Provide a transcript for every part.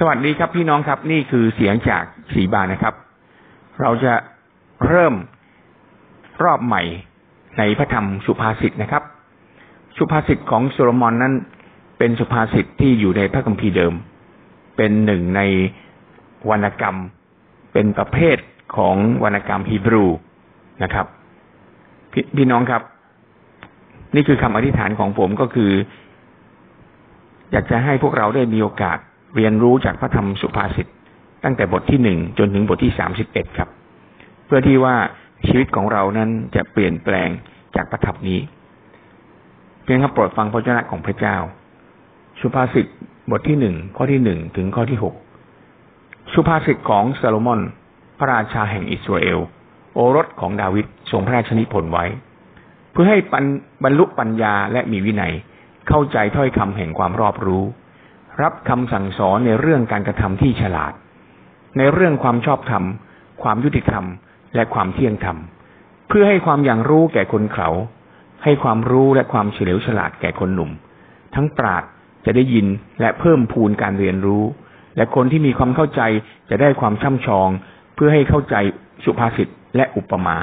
สวัสดีครับพี่น้องครับ นี่คือเสียงจากสีบานนะครับ เราจะเริ่มรอบใหม่ในพระธรรมสุภาษิตนะครับ สุภาษิตของโซโลมอนนั้น เป็นสุภาษิตที่อยู่ในพระคัมภีร์เดิม เป็นหนึ่งในวรรณกรรม เป็นประเภทของวรรณกรรมฮีบรูนะครับพพี่น้องครับ นี่คือคำอธิษฐานของผมก็คือ อยากจะให้พวกเราได้มีโอกาส เรียนรู้จากพระธรรมสุภาษิตตั้งแต่บทที่หนึ่งจนถึงบทที่สามสิบเอ็ดครับ เพื่อที่ว่าชีวิตของเรานั้นจะเปลี่ยนแปลงจากพระธรรมนี้ เพียงครับโปรดฟังพระเจ้าของพระเจ้า สุภาษิตบทที่หนึ่งข้อที่หนึ่งถึงข้อที่หกสุภาษิตของซาโลมอน พระราชาแห่งอิสราเอล โอรสของดาวิดทรงพระราชนิพนธ์ไว้ เพื่อให้บรรลุปัญญาและมีวินัยเข้าใจถ้อยคำแห่งความรอบรู้ รับคำสั่งสอนในเรื่องการกระทำที่ฉลาด ในเรื่องความชอบธรรม ความยุติธรรม และความเที่ยงธรรม เพื่อให้ความอย่างรู้แก่คนเขาให้ความรู้และความเฉลียวฉลาดแก่คนหนุ่ม ทั้งปราดจะได้ยินและเพิ่มพูนการเรียนรู้ และคนที่มีความเข้าใจจะได้ความช่ำชอง เพื่อให้เข้าใจสุภาษิตและอุปมา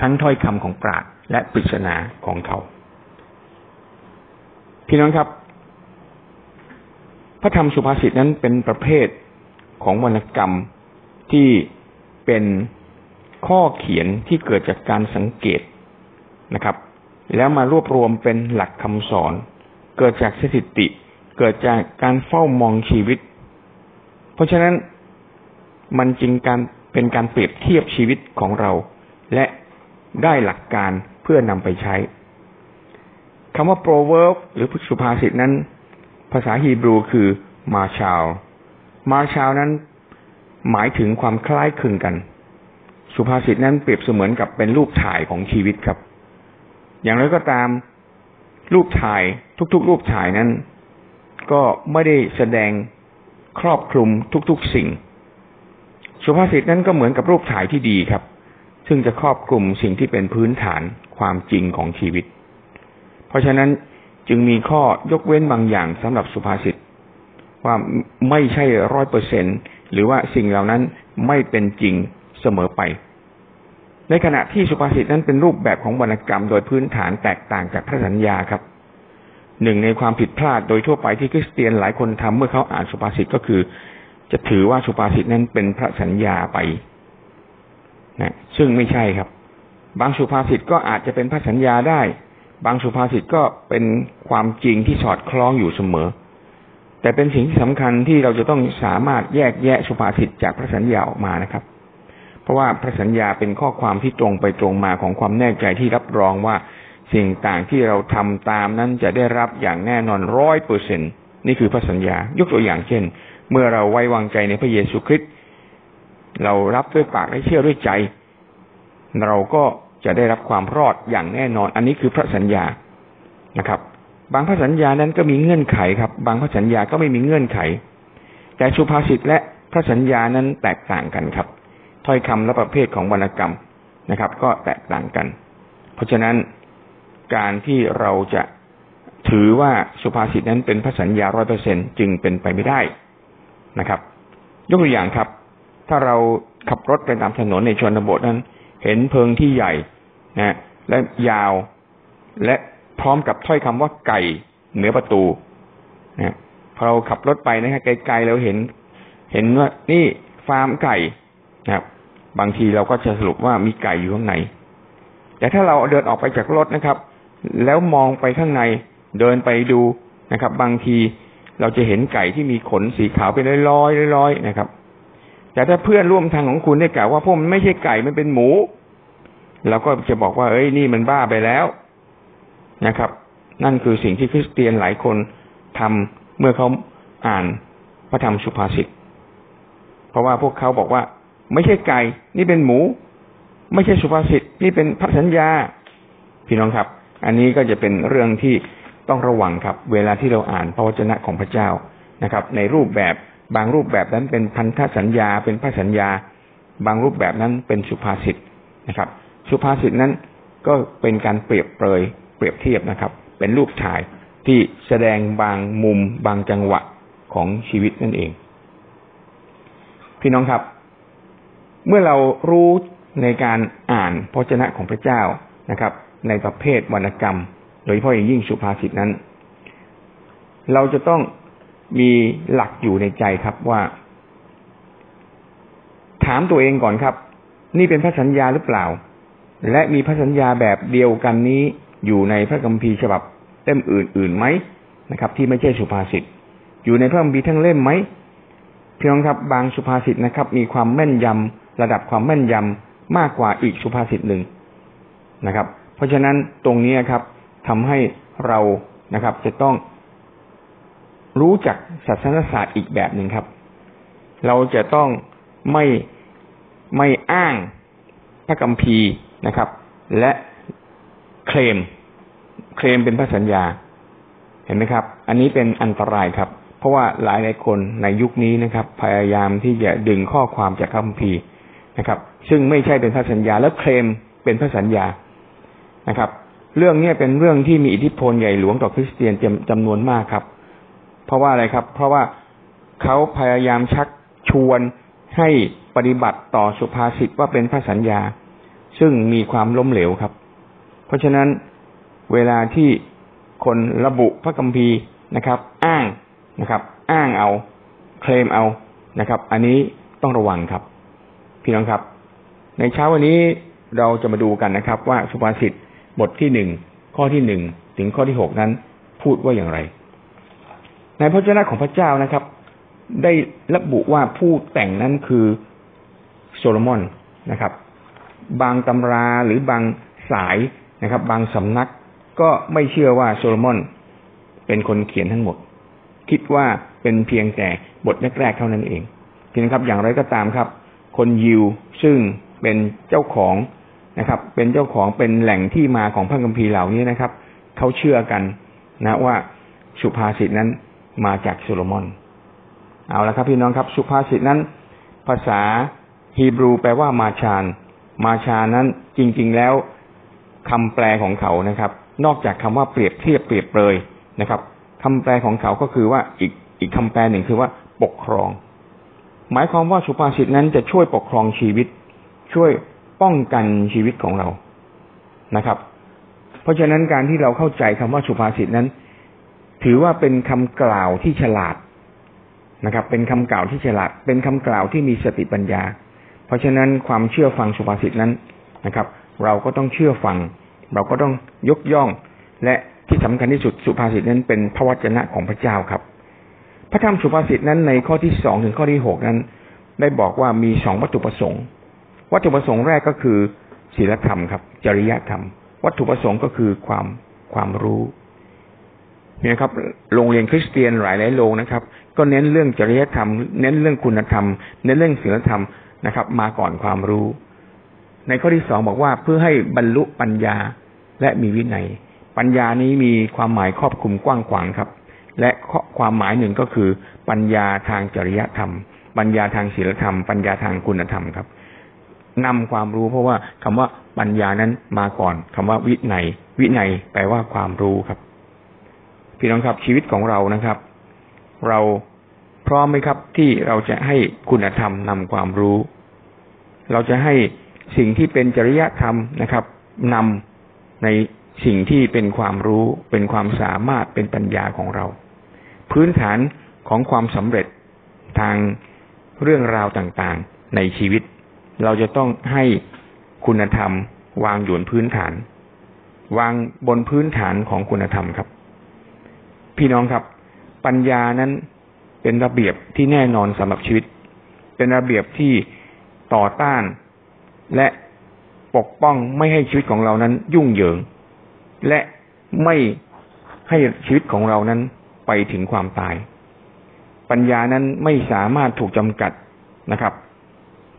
ทั้งถ้อยคำของปราดและปริศนาของเขา พี่น้องครับ พระธรรมสุภาษิตนั้นเป็นประเภทของวรรณกรรมที่เป็นข้อเขียนที่เกิดจากการสังเกตนะครับ แล้วมารวบรวมเป็นหลักคำสอน เกิดจากสถิติ เกิดจากการเฝ้ามองชีวิต เพราะฉะนั้นมันจึงการเป็นการเปรียบเทียบชีวิตของเรา และได้หลักการเพื่อนำไปใช้คำว่า proverb หรือสุภาษิตนั้น ภาษาฮีบรูคือมาชาว มาชาวนั้นหมายถึงความคล้ายคลึงกัน สุภาษิตนั้นเปรียบเสมือนกับเป็นรูปถ่ายของชีวิตครับ อย่างไรก็ตาม รูปถ่ายทุกๆ รูปถ่ายนั้น ก็ไม่ได้แสดงครอบคลุมทุกๆสิ่ง สุภาษิตนั้นก็เหมือนกับรูปถ่ายที่ดีครับ ซึ่งจะครอบคลุมสิ่งที่เป็นพื้นฐานความจริงของชีวิต เพราะฉะนั้น จึงมีข้อยกเว้นบางอย่างสำหรับสุภาษิตว่าไม่ใช่ร้อยเปอร์เซ็นหรือว่าสิ่งเหล่านั้นไม่เป็นจริงเสมอไป ในขณะที่สุภาษิตนั้นเป็นรูปแบบของวรรณกรรมโดยพื้นฐานแตกต่างจากพระสัญญาครับ หนึ่งในความผิดพลาดโดยทั่วไปที่คริสเตียนหลายคนทำเมื่อเขาอ่านสุภาษิตก็คือ จะถือว่าสุภาษิตนั้นเป็นพระสัญญาไปนะซึ่งไม่ใช่ครับ บางสุภาษิตก็อาจจะเป็นพระสัญญาได้ บางสุภาษิตก็เป็นความจริงที่สอดคล้องอยู่เสมอ แต่เป็นสิ่งที่สำคัญที่เราจะต้องสามารถแยกแยะสุภาษิตจากพระสัญญาออกมานะครับ เพราะว่าพระสัญญาเป็นข้อความที่ตรงไปตรงมาของความแน่ใจที่รับรองว่าสิ่งต่างที่เราทำตามนั้นจะได้รับอย่างแน่นอนร้อยเปอร์เซ็นนี่คือพระสัญญา ยกตัวอย่างเช่น เมื่อเราไว้วางใจในพระเยซูคริสต์เรารับด้วยปากและเชื่อด้วยใจ เราก็ จะได้รับความรอดอย่างแน่นอน อันนี้คือพระสัญญานะครับ บางพระสัญญานั้นก็มีเงื่อนไขครับ บางพระสัญญาก็ไม่มีเงื่อนไข แต่สุภาษิตและพระสัญญานั้นแตกต่างกันครับ ถ้อยคำและประเภทของวรรณกรรมนะครับ ก็แตกต่างกัน เพราะฉะนั้นการที่เราจะถือว่าสุภาษิตนั้นเป็นพระสัญญาร้อยเปอร์เซ็นจึงเป็นไปไม่ได้นะครับ ยกตัวอย่างครับ ถ้าเราขับรถไปตามถนนในชนบทนั้น เห็นเพิงที่ใหญ่ นะและยาว และพร้อมกับถ้อยคำว่าไก่เหนือประตูนะพอเราขับรถไปนะฮะไกลๆเราเห็น เห็นว่านี่ฟาร์มไก่นะครับ บางทีเราก็จะสรุปว่ามีไก่อยู่ข้างใน แต่ถ้าเราเดินออกไปจากรถนะครับ แล้วมองไปข้างในเดินไปดูนะครับ บางทีเราจะเห็นไก่ที่มีขนสีขาวเป็นร้อยๆร้อยๆนะครับ แต่ถ้าเพื่อนร่วมทางของคุณได้กล่าวว่าพวกมันไม่ใช่ไก่มันเป็นหมู เราก็จะบอกว่า เอ้ยนี่มันบ้าไปแล้วนะครับ นั่นคือสิ่งที่คริสเตียนหลายคนทำเมื่อเขาอ่านพระธรรมสุภาษิตเพราะว่าพวกเขาบอกว่า ไม่ใช่ไก่ นี่เป็นหมู ไม่ใช่สุภาษิตนี่เป็นพระสัญญา พี่น้องครับ อันนี้ก็จะเป็นเรื่องที่ต้องระวังครับ เวลาที่เราอ่านพระวจนะของพระเจ้านะครับ ในรูปแบบบางรูปแบบนั้นเป็นพันธสัญญา เป็นพระสัญญา บางรูปแบบนั้นเป็นสุภาษิตนะครับ สุภาษิตนั้นก็เป็นการเปรียบเปรยเปรียบเทียบนะครับ เป็นรูปถ่ายที่แสดงบางมุมบางจังหวะของชีวิตนั่นเอง พี่น้องครับ เมื่อเรารู้ในการอ่านพระเจนะของพระเจ้านะครับ ในประเภทวรรณกรรม โดยเฉพาะอย่างยิ่งสุภาษิตนั้น เราจะต้องมีหลักอยู่ในใจครับว่า ถามตัวเองก่อนครับ นี่เป็นพระสัญญาหรือเปล่า และมีพระสัญญาแบบเดียวกันนี้อยู่ในพระคัมภีร์ฉบับเล่มอื่นๆไหมนะครับ ที่ไม่ใช่สุภาษิตอยู่ในพระคัมภีร์ทั้งเล่มไหมเพี่น้องครับบางสุภาษิตนะครับ มีความแม่นยำระดับความแม่นยำมากกว่าอีกสุภาษิตหนึ่งนะครับ เพราะฉะนั้นตรงนี้ครับทำให้เรานะครับ จะต้องรู้จักศาสนศาสตร์อีกแบบหนึ่งครับ เราจะต้องไม่ไม่อ้างพระคัมภีร์ นะครับ และเคลม เคลมเป็นพระสัญญา เห็นไหมครับ อันนี้เป็นอันตรายครับ เพราะว่าหลายหลายคนในยุคนี้นะครับ พยายามที่จะดึงข้อความจากคัมภีร์นะครับ ซึ่งไม่ใช่เป็นพระสัญญา แล้วเคลมเป็นพระสัญญานะครับ เรื่องนี้เป็นเรื่องที่มีอิทธิพลใหญ่หลวงต่อคริสเตียนจำนวนมากครับ เพราะว่าอะไรครับ เพราะว่าเขาพยายามชักชวนให้ปฏิบัติต่อสุภาษิตว่าเป็นพระสัญญา ซึ่งมีความล้มเหลวครับ เพราะฉะนั้นเวลาที่คนระบุพระคัมภีร์นะครับ อ้างนะครับ อ้างเอา เคลมเอานะครับ อันนี้ต้องระวังครับ พี่น้องครับ ในเช้าวันนี้เราจะมาดูกันนะครับ ว่าสุภาษิตบทที่หนึ่งข้อที่หนึ่งถึงข้อที่หกนั้น พูดว่าอย่างไร ในพระเจ้าของพระเจ้านะครับ ได้ระบุว่าผู้แต่งนั้นคือโซโลมอนนะครับ บางตำราหรือบางสายนะครับ บางสำนักก็ไม่เชื่อว่าโซโลมอนเป็นคนเขียนทั้งหมด คิดว่าเป็นเพียงแต่บทแรกๆเท่านั้นเองพี่นะครับอย่างไรก็ตามครับ คนยิวซึ่งเป็นเจ้าของนะครับ เป็นเจ้าของเป็นแหล่งที่มาของพระคัมภีร์เหล่านี้นะครับเขาเชื่อกันนะว่าสุภาษิตนั้นมาจากโซโลมอน เอาละครับพี่น้องครับ สุภาษิตนั้น ภาษาฮีบรูแปลว่ามาชาน มาชานั้นจริง ๆ แล้วคำแปลของเขานะครับ นอกจากคำว่าเปรียบเทียบเปรียบเปรยนะครับคำแปลของเขาก็คือว่าอีกอีกคำแปลหนึ่งคือว่าปกครอง หมายความว่าสุภาษิตนั้นจะช่วยปกครองชีวิต ช่วยป้องกันชีวิตของเรานะครับ เพราะฉะนั้นการที่เราเข้าใจคำว่าสุภาษิตนั้น ถือว่าเป็นคำกล่าวที่ฉลาดนะครับ เป็นคำกล่าวที่ฉลาด เป็นคำกล่าวที่มีสติปัญญา เพราะฉะนั้นความเชื่อฟังสุภาษิตนั้นนะครับ เราก็ต้องเชื่อฟัง เราก็ต้องยกย่อง และที่สำคัญที่สุดสุภาษิตนั้นเป็นพระวจนะของพระเจ้าครับ พระธรรมสุภาษิตนั้นในข้อที่สองถึงข้อที่หกนั้น ได้บอกว่ามีสองวัตถุประสงค์ วัตถุประสงค์แรกก็คือศีลธรรมครับ จริยธรรม วัตถุประสงค์ก็คือความความรู้เนี่ยครับโรงเรียนคริสเตียนหลายหลายโรงนะครับ ก็เน้นเรื่องจริยธรรม เน้นเรื่องคุณธรรม เน้นเรื่องศีลธรรม นะครับ มาก่อนความรู้ ในข้อที่สองบอกว่าเพื่อให้บรรลุปัญญาและมีวินัย ปัญญานี้มีความหมายครอบคลุมกว้างขวางครับ และความหมายหนึ่งก็คือ ปัญญาทางจริยธรรม ปัญญาทางศีลธรรม ปัญญาทางคุณธรรมครับนำความรู้เพราะว่าคำว่าปัญญานั้นมาก่อนคำว่าวินัยวินัยแปลว่าความรู้ครับ พี่น้องครับชีวิตของเรานะครับ เรา พร้อมไหมครับ ที่เราจะให้คุณธรรมนำความรู้ เราจะให้สิ่งที่เป็นจริยธรรมนะครับนำในสิ่งที่เป็นความรู้ เป็นความสามารถเป็นปัญญาของเรา พื้นฐานของความสำเร็จทางเรื่องราวต่างๆ ในชีวิต เราจะต้องให้คุณธรรม วางอยู่บนพื้นฐาน วางบนพื้นฐานของคุณธรรมครับ พี่น้องครับ ปัญญานั้น เป็นระเบียบที่แน่นอนสำหรับชีวิต เป็นระเบียบที่ต่อต้าน และปกป้องไม่ให้ชีวิตของเรานั้นยุ่งเหยิง และไม่ให้ชีวิตของเรานั้นไปถึงความตาย ปัญญานั้นไม่สามารถถูกจำกัดนะครับ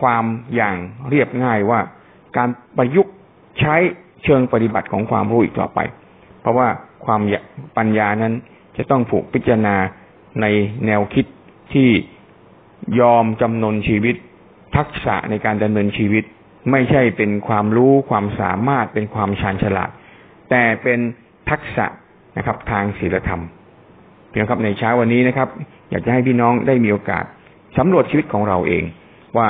ความอย่างเรียบง่ายว่าการประยุกต์ใช้เชิงปฏิบัติของความรู้อีกต่อไป เพราะว่าความปัญญานั้นจะต้องผูกพิจารณา ในแนวคิดที่ยอมจำนนชีวิต ทักษะในการดำเนินชีวิต ไม่ใช่เป็นความรู้ความสามารถเป็นความชาญฉลาด แต่เป็นทักษะนะครับ ทางศีลธรรมเพียงครับในเช้าวันนี้นะครับ อยากจะให้พี่น้องได้มีโอกาสสำรวจชีวิตของเราเอง ว่า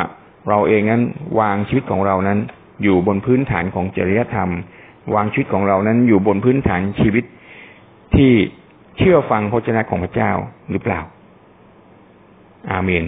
เราเองนั้นวางชีวิตของเรานั้น อยู่บนพื้นฐานของจริยธรรม วางชีวิตของเรานั้นอยู่บนพื้นฐานชีวิตที่ เชื่อฟังพระเจ้าของพระเจ้าหรือเปล่า อาเมน